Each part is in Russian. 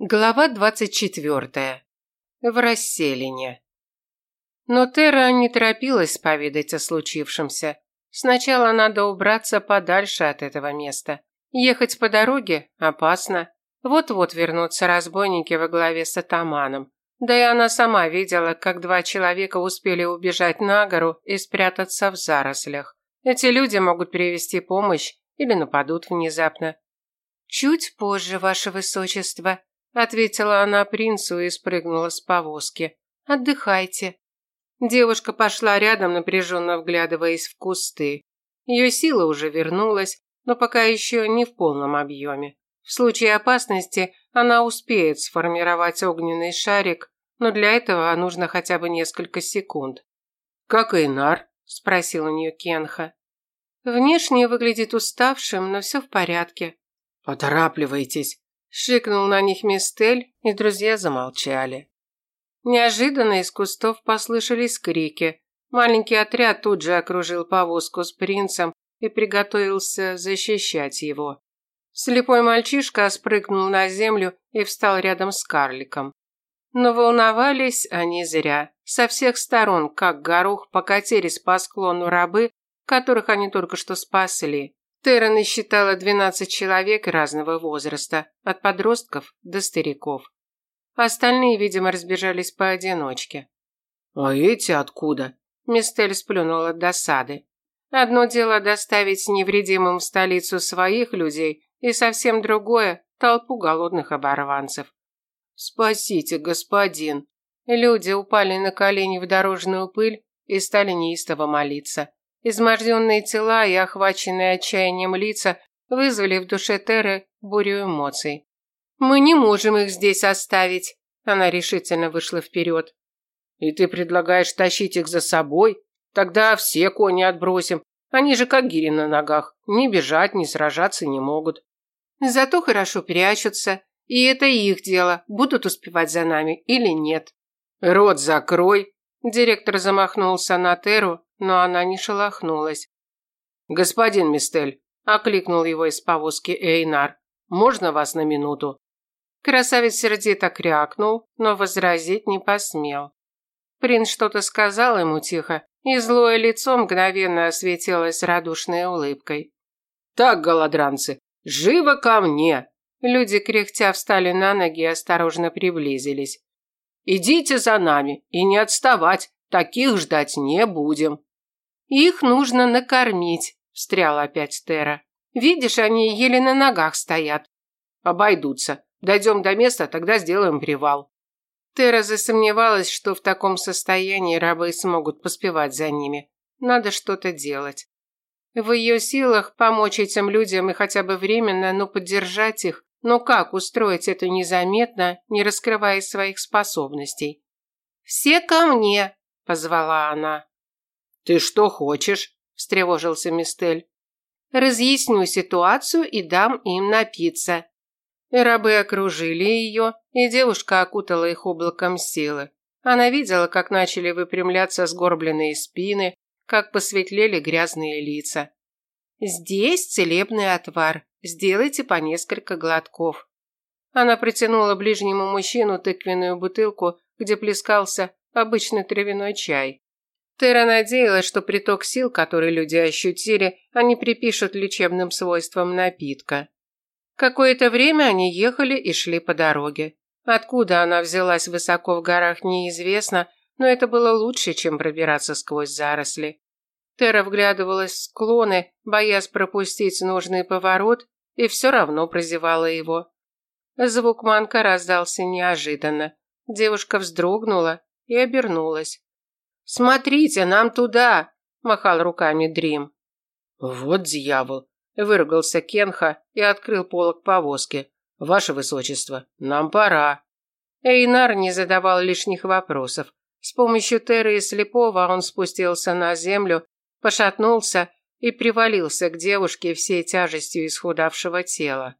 Глава двадцать четвертая. В расселине. Но Тера не торопилась поведать о случившемся. Сначала надо убраться подальше от этого места. Ехать по дороге опасно. Вот-вот вернутся разбойники во главе с атаманом. Да и она сама видела, как два человека успели убежать на гору и спрятаться в зарослях. Эти люди могут привести помощь или нападут внезапно. «Чуть позже, ваше высочество», ответила она принцу и спрыгнула с повозки. Отдыхайте. Девушка пошла рядом, напряженно вглядываясь в кусты. Ее сила уже вернулась, но пока еще не в полном объеме. В случае опасности она успеет сформировать огненный шарик, но для этого нужно хотя бы несколько секунд. «Как Эйнар?» – спросил у нее Кенха. Внешне выглядит уставшим, но все в порядке. «Поторапливайтесь», Шикнул на них Мистель, и друзья замолчали. Неожиданно из кустов послышались крики. Маленький отряд тут же окружил повозку с принцем и приготовился защищать его. Слепой мальчишка спрыгнул на землю и встал рядом с карликом. Но волновались они зря. Со всех сторон, как горох, покатились по склону рабы, которых они только что спасли. Терра насчитала 12 человек разного возраста, от подростков до стариков. Остальные, видимо, разбежались поодиночке. «А эти откуда?» Мистель сплюнула от досады. Одно дело доставить невредимым в столицу своих людей, и совсем другое – толпу голодных оборванцев. «Спасите, господин!» Люди упали на колени в дорожную пыль и стали неистово молиться. Изможденные тела и охваченные отчаянием лица вызвали в душе Теры бурю эмоций. «Мы не можем их здесь оставить», – она решительно вышла вперед. «И ты предлагаешь тащить их за собой? Тогда все кони отбросим. Они же как гири на ногах. Ни бежать, ни сражаться не могут». «Зато хорошо прячутся. И это их дело, будут успевать за нами или нет». «Рот закрой!» Директор замахнулся на Теру, но она не шелохнулась. «Господин Мистель», – окликнул его из повозки Эйнар, – «можно вас на минуту?» Красавец сердито крякнул, но возразить не посмел. Принц что-то сказал ему тихо, и злое лицо мгновенно осветилось радушной улыбкой. «Так, голодранцы, живо ко мне!» Люди кряхтя встали на ноги и осторожно приблизились. «Идите за нами и не отставать, таких ждать не будем». «Их нужно накормить», – встряла опять Тера. «Видишь, они еле на ногах стоят». «Обойдутся. Дойдем до места, тогда сделаем привал». Тера засомневалась, что в таком состоянии рабы смогут поспевать за ними. Надо что-то делать. В ее силах помочь этим людям и хотя бы временно, но поддержать их. Но как устроить это незаметно, не раскрывая своих способностей? «Все ко мне!» – позвала она. «Ты что хочешь?» – встревожился Мистель. «Разъясню ситуацию и дам им напиться». Рабы окружили ее, и девушка окутала их облаком силы. Она видела, как начали выпрямляться сгорбленные спины, как посветлели грязные лица. «Здесь целебный отвар. Сделайте по несколько глотков». Она протянула ближнему мужчину тыквенную бутылку, где плескался обычный травяной чай. Тера надеялась, что приток сил, который люди ощутили, они припишут лечебным свойствам напитка. Какое-то время они ехали и шли по дороге. Откуда она взялась высоко в горах, неизвестно, но это было лучше, чем пробираться сквозь заросли. Тера вглядывалась в склоны, боясь пропустить нужный поворот, и все равно прозевала его. Звук манка раздался неожиданно. Девушка вздрогнула и обернулась. «Смотрите, нам туда!» – махал руками Дрим. «Вот дьявол!» – выругался Кенха и открыл полок повозки. «Ваше высочество, нам пора!» Эйнар не задавал лишних вопросов. С помощью Теры и Слепого он спустился на землю, пошатнулся и привалился к девушке всей тяжестью исхудавшего тела.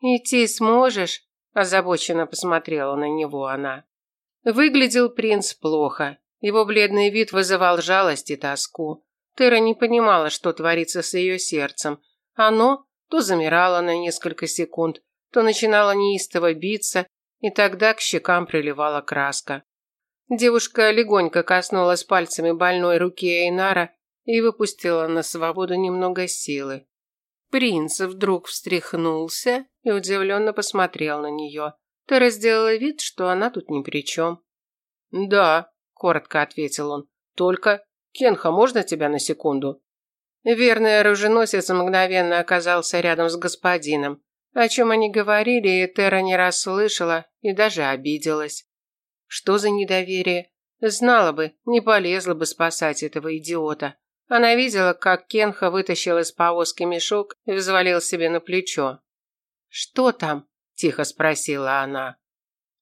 «Идти сможешь?» – озабоченно посмотрела на него она. Выглядел принц плохо. Его бледный вид вызывал жалость и тоску. Тера не понимала, что творится с ее сердцем. Оно то замирало на несколько секунд, то начинало неистово биться и тогда к щекам приливала краска. Девушка легонько коснулась пальцами больной руки Эйнара и выпустила на свободу немного силы. Принц вдруг встряхнулся и удивленно посмотрел на нее. Тера сделала вид, что она тут ни при чем. «Да», – коротко ответил он. «Только, Кенха, можно тебя на секунду?» Верный оруженосец мгновенно оказался рядом с господином. О чем они говорили, Тера не расслышала и даже обиделась. Что за недоверие? Знала бы, не полезла бы спасать этого идиота. Она видела, как Кенха вытащил из повозки мешок и взвалил себе на плечо. «Что там?» – тихо спросила она.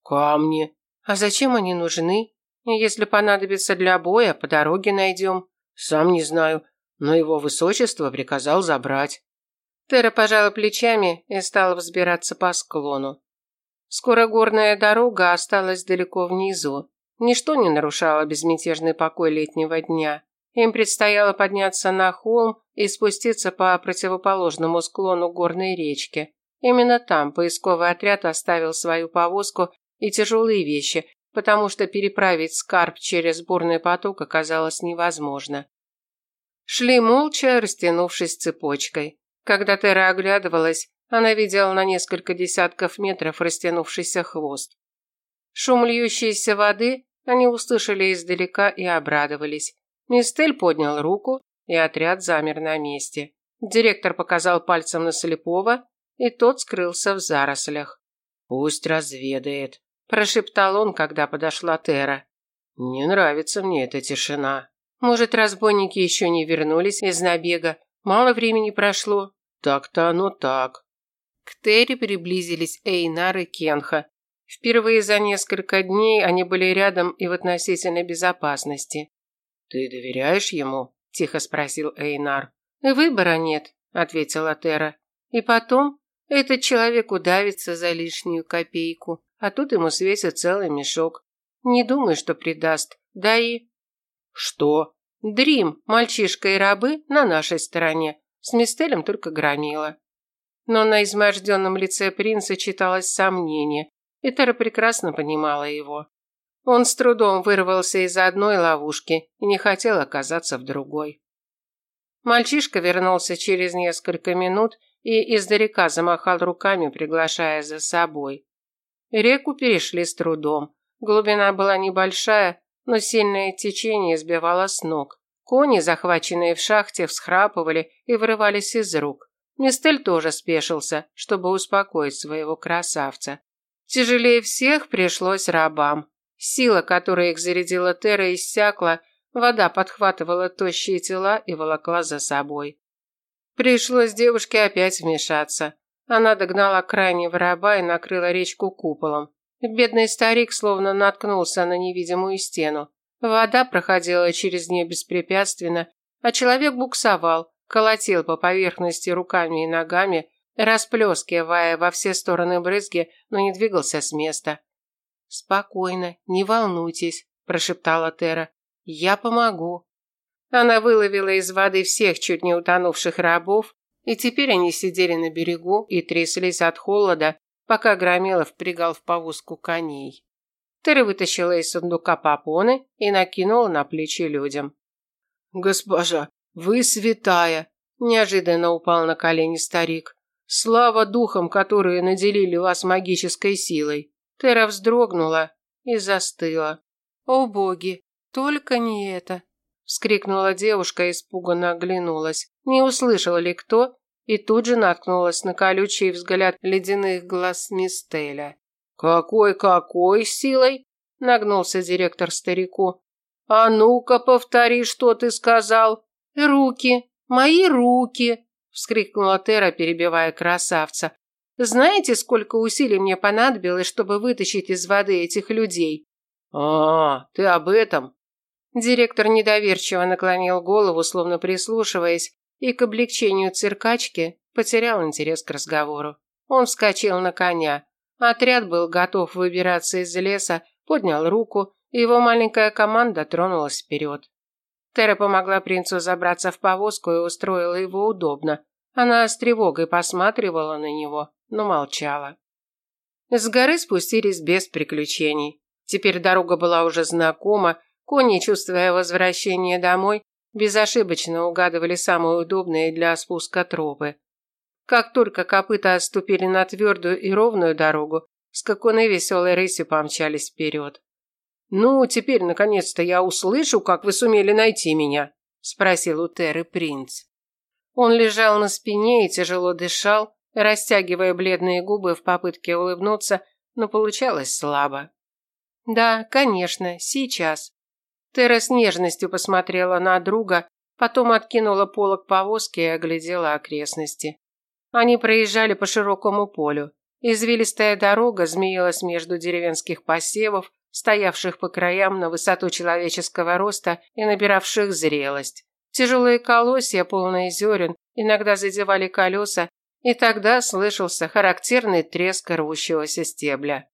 «Камни». «А зачем они нужны? Если понадобится для боя, по дороге найдем». «Сам не знаю, но его высочество приказал забрать». Тера пожала плечами и стала взбираться по склону. Скоро горная дорога осталась далеко внизу. Ничто не нарушало безмятежный покой летнего дня. Им предстояло подняться на холм и спуститься по противоположному склону горной речки. Именно там поисковый отряд оставил свою повозку и тяжелые вещи, потому что переправить скарб через бурный поток оказалось невозможно. Шли молча, растянувшись цепочкой. Когда Тера оглядывалась, она видела на несколько десятков метров растянувшийся хвост. Шум льющейся воды они услышали издалека и обрадовались. Мистель поднял руку, и отряд замер на месте. Директор показал пальцем на слепого, и тот скрылся в зарослях. «Пусть разведает», – прошептал он, когда подошла Тера. «Не нравится мне эта тишина». «Может, разбойники еще не вернулись из набега? Мало времени прошло?» «Так-то оно так». К Терри приблизились Эйнар и Кенха. Впервые за несколько дней они были рядом и в относительной безопасности. «Ты доверяешь ему?» – тихо спросил Эйнар. «Выбора нет», – ответила Тера. «И потом, этот человек удавится за лишнюю копейку, а тут ему светит целый мешок. Не думаю, что предаст. Да и...» «Что?» «Дрим, мальчишка и рабы на нашей стороне. С Мистелем только громила». Но на изможденном лице принца читалось сомнение, и Тера прекрасно понимала его. Он с трудом вырвался из одной ловушки и не хотел оказаться в другой. Мальчишка вернулся через несколько минут и издалека замахал руками, приглашая за собой. Реку перешли с трудом. Глубина была небольшая, но сильное течение сбивало с ног. Кони, захваченные в шахте, всхрапывали и вырывались из рук. Мистель тоже спешился, чтобы успокоить своего красавца. Тяжелее всех пришлось рабам. Сила, которая их зарядила Тера, иссякла, вода подхватывала тощие тела и волокла за собой. Пришлось девушке опять вмешаться. Она догнала крайнего раба и накрыла речку куполом. Бедный старик словно наткнулся на невидимую стену. Вода проходила через нее беспрепятственно, а человек буксовал, колотил по поверхности руками и ногами, расплескивая во все стороны брызги, но не двигался с места. «Спокойно, не волнуйтесь», – прошептала Тера. «Я помогу». Она выловила из воды всех чуть не утонувших рабов, и теперь они сидели на берегу и тряслись от холода, пока Громилов впрягал в повозку коней. Тера вытащила из сундука попоны и накинула на плечи людям. «Госпожа, вы святая!» – неожиданно упал на колени старик. «Слава духам, которые наделили вас магической силой!» Тера вздрогнула и застыла. «О боги, только не это!» Вскрикнула девушка и испуганно оглянулась. Не услышала ли кто, и тут же наткнулась на колючий взгляд ледяных глаз Мистеля. «Какой-какой силой?» – нагнулся директор старику. «А ну-ка, повтори, что ты сказал!» «Руки! Мои руки!» – вскрикнула Тера, перебивая красавца. Знаете, сколько усилий мне понадобилось, чтобы вытащить из воды этих людей? А, ты об этом? Директор недоверчиво наклонил голову, словно прислушиваясь, и к облегчению циркачки потерял интерес к разговору. Он вскочил на коня. Отряд был готов выбираться из леса, поднял руку, и его маленькая команда тронулась вперед. Тера помогла принцу забраться в повозку и устроила его удобно. Она с тревогой посматривала на него но молчала. С горы спустились без приключений. Теперь дорога была уже знакома, кони, чувствуя возвращение домой, безошибочно угадывали самые удобные для спуска тропы. Как только копыта отступили на твердую и ровную дорогу, скакуны веселой рысью помчались вперед. «Ну, теперь, наконец-то, я услышу, как вы сумели найти меня», – спросил у Теры принц. Он лежал на спине и тяжело дышал, растягивая бледные губы в попытке улыбнуться, но получалось слабо. «Да, конечно, сейчас». Тера с нежностью посмотрела на друга, потом откинула полок повозки и оглядела окрестности. Они проезжали по широкому полю. Извилистая дорога змеилась между деревенских посевов, стоявших по краям на высоту человеческого роста и набиравших зрелость. Тяжелые колосья, полные зерен, иногда задевали колеса, и тогда слышался характерный треск рвущегося стебля.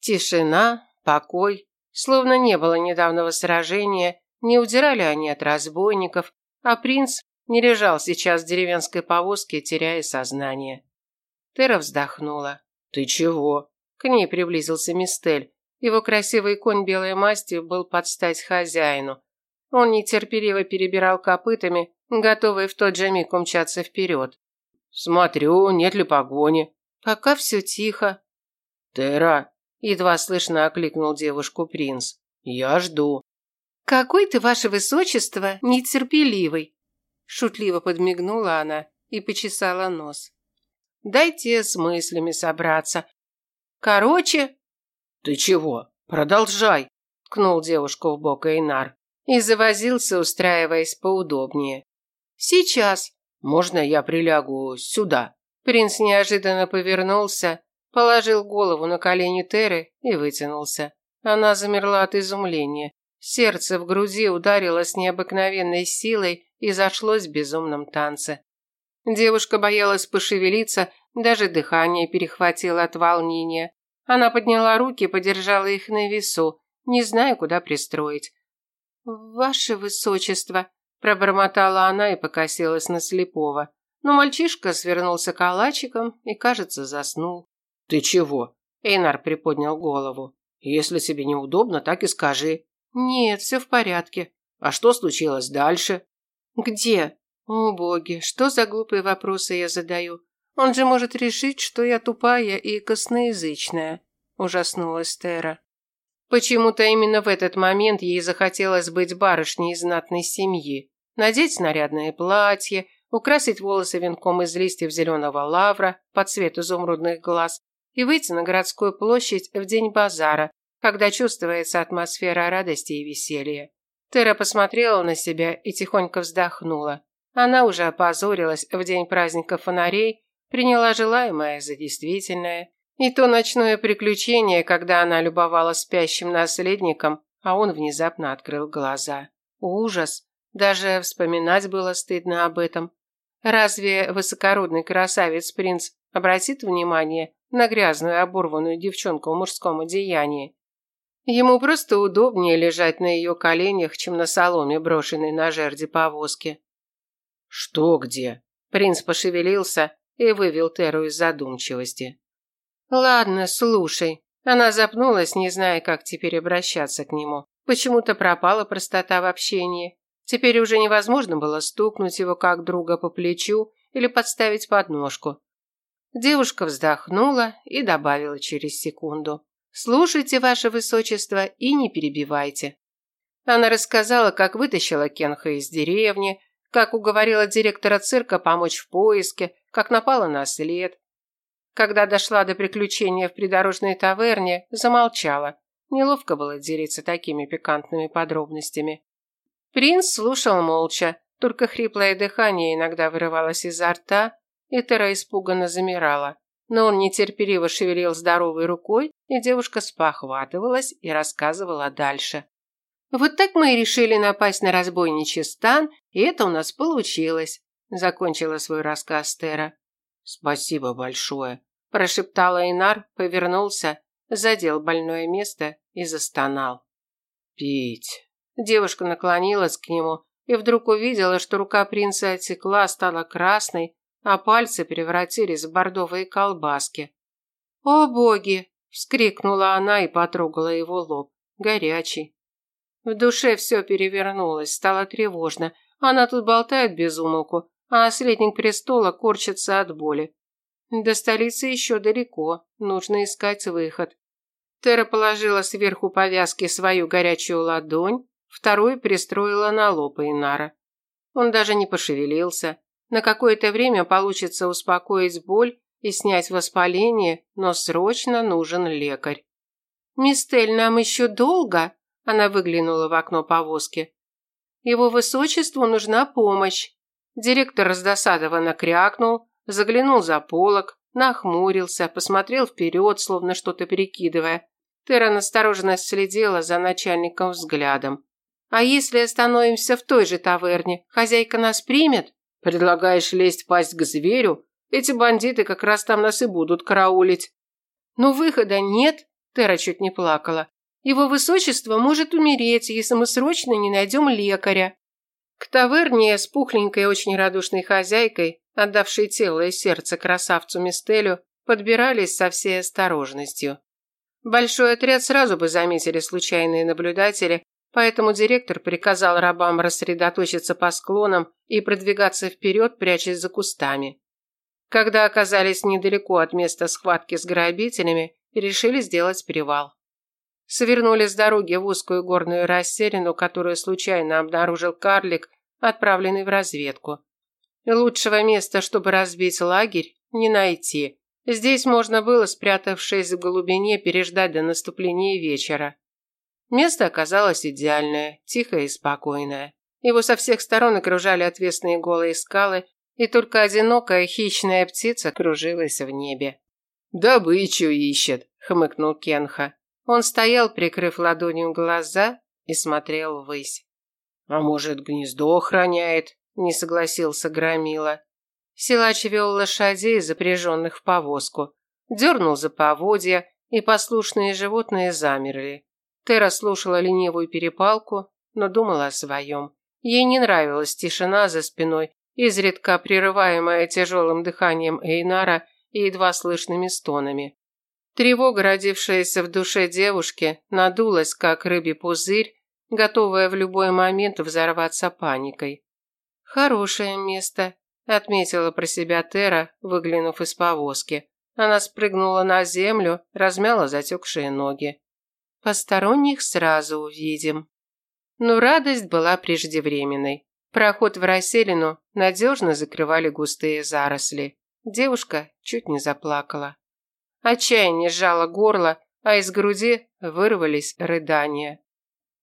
Тишина, покой, словно не было недавнего сражения, не удирали они от разбойников, а принц не лежал сейчас в деревенской повозке, теряя сознание. Тера вздохнула. «Ты чего?» К ней приблизился Мистель. Его красивый конь белой масти был под стать хозяину. Он нетерпеливо перебирал копытами, готовый в тот же миг умчаться вперед. «Смотрю, нет ли погони?» «Пока все тихо». «Тера!» – едва слышно окликнул девушку принц. «Я жду». «Какой ты, ваше высочество, нетерпеливый!» Шутливо подмигнула она и почесала нос. Дайте с мыслями собраться. Короче... Ты чего? Продолжай, ткнул девушку в бок Эйнар и завозился, устраиваясь поудобнее. Сейчас. Можно я прилягу сюда? Принц неожиданно повернулся, положил голову на колени Теры и вытянулся. Она замерла от изумления. Сердце в груди ударило с необыкновенной силой и зашлось в безумном танце. Девушка боялась пошевелиться, даже дыхание перехватило от волнения. Она подняла руки, подержала их на весу, не зная, куда пристроить. «Ваше высочество», – пробормотала она и покосилась на слепого. Но мальчишка свернулся калачиком и, кажется, заснул. «Ты чего?» – Эйнар приподнял голову. «Если тебе неудобно, так и скажи». «Нет, все в порядке». «А что случилось дальше?» «Где?» «О, боги, что за глупые вопросы я задаю? Он же может решить, что я тупая и косноязычная», – ужаснулась Тера. Почему-то именно в этот момент ей захотелось быть барышней знатной семьи, надеть нарядное платье, украсить волосы венком из листьев зеленого лавра под цвет изумрудных глаз и выйти на городскую площадь в день базара, когда чувствуется атмосфера радости и веселья. Тера посмотрела на себя и тихонько вздохнула. Она уже опозорилась в день праздника фонарей, приняла желаемое за действительное. И то ночное приключение, когда она любовала спящим наследником, а он внезапно открыл глаза. Ужас! Даже вспоминать было стыдно об этом. Разве высокородный красавец-принц обратит внимание на грязную оборванную девчонку в мужском одеянии? Ему просто удобнее лежать на ее коленях, чем на соломе, брошенной на жерди повозки. «Что где?» Принц пошевелился и вывел Теру из задумчивости. «Ладно, слушай». Она запнулась, не зная, как теперь обращаться к нему. Почему-то пропала простота в общении. Теперь уже невозможно было стукнуть его как друга по плечу или подставить подножку. Девушка вздохнула и добавила через секунду. Слушайте, ваше высочество, и не перебивайте. Она рассказала, как вытащила Кенха из деревни, как уговорила директора цирка помочь в поиске, как напала на след. Когда дошла до приключения в придорожной таверне, замолчала. Неловко было делиться такими пикантными подробностями. Принц слушал молча, только хриплое дыхание иногда вырывалось изо рта, и Тера испуганно замирала но он нетерпеливо шевелил здоровой рукой, и девушка спохватывалась и рассказывала дальше. «Вот так мы и решили напасть на разбойничий стан, и это у нас получилось», – закончила свой рассказ Тера. «Спасибо большое», – прошептала Инар, повернулся, задел больное место и застонал. «Пить». Девушка наклонилась к нему и вдруг увидела, что рука принца отекла, стала красной, а пальцы превратились в бордовые колбаски. «О боги!» Вскрикнула она и потрогала его лоб. Горячий. В душе все перевернулось, стало тревожно. Она тут болтает без умолку, а наследник престола корчится от боли. До столицы еще далеко, нужно искать выход. Тера положила сверху повязки свою горячую ладонь, вторую пристроила на лоб Инара. Он даже не пошевелился. На какое-то время получится успокоить боль и снять воспаление, но срочно нужен лекарь. «Мистель, нам еще долго?» Она выглянула в окно повозки. «Его высочеству нужна помощь». Директор раздосадованно крякнул, заглянул за полок, нахмурился, посмотрел вперед, словно что-то перекидывая. Тера настороженно следила за начальником взглядом. «А если остановимся в той же таверне, хозяйка нас примет?» «Предлагаешь лезть пасть к зверю? Эти бандиты как раз там нас и будут караулить». «Но выхода нет», – Тера чуть не плакала. «Его высочество может умереть, если мы срочно не найдем лекаря». К таверне с пухленькой очень радушной хозяйкой, отдавшей тело и сердце красавцу Мистелю, подбирались со всей осторожностью. Большой отряд сразу бы заметили случайные наблюдатели, поэтому директор приказал рабам рассредоточиться по склонам и продвигаться вперед, прячась за кустами. Когда оказались недалеко от места схватки с грабителями, решили сделать привал. Свернули с дороги в узкую горную расселину, которую случайно обнаружил карлик, отправленный в разведку. Лучшего места, чтобы разбить лагерь, не найти. Здесь можно было, спрятавшись в глубине, переждать до наступления вечера. Место оказалось идеальное, тихое и спокойное. Его со всех сторон окружали отвесные голые скалы, и только одинокая хищная птица кружилась в небе. «Добычу ищет», – хмыкнул Кенха. Он стоял, прикрыв ладонью глаза, и смотрел ввысь. «А может, гнездо охраняет?» – не согласился Громила. Силач вел лошадей, запряженных в повозку. Дернул за поводья, и послушные животные замерли. Тера слушала ленивую перепалку, но думала о своем. Ей не нравилась тишина за спиной, изредка прерываемая тяжелым дыханием Эйнара и едва слышными стонами. Тревога, родившаяся в душе девушки, надулась, как рыбий пузырь, готовая в любой момент взорваться паникой. «Хорошее место», отметила про себя Тера, выглянув из повозки. Она спрыгнула на землю, размяла затекшие ноги. Посторонних сразу увидим. Но радость была преждевременной. Проход в расселину надежно закрывали густые заросли. Девушка чуть не заплакала. Отчаяние сжало горло, а из груди вырвались рыдания.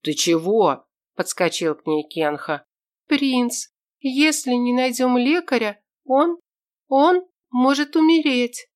«Ты чего?» – подскочил к ней Кенха. «Принц, если не найдем лекаря, он, он может умереть.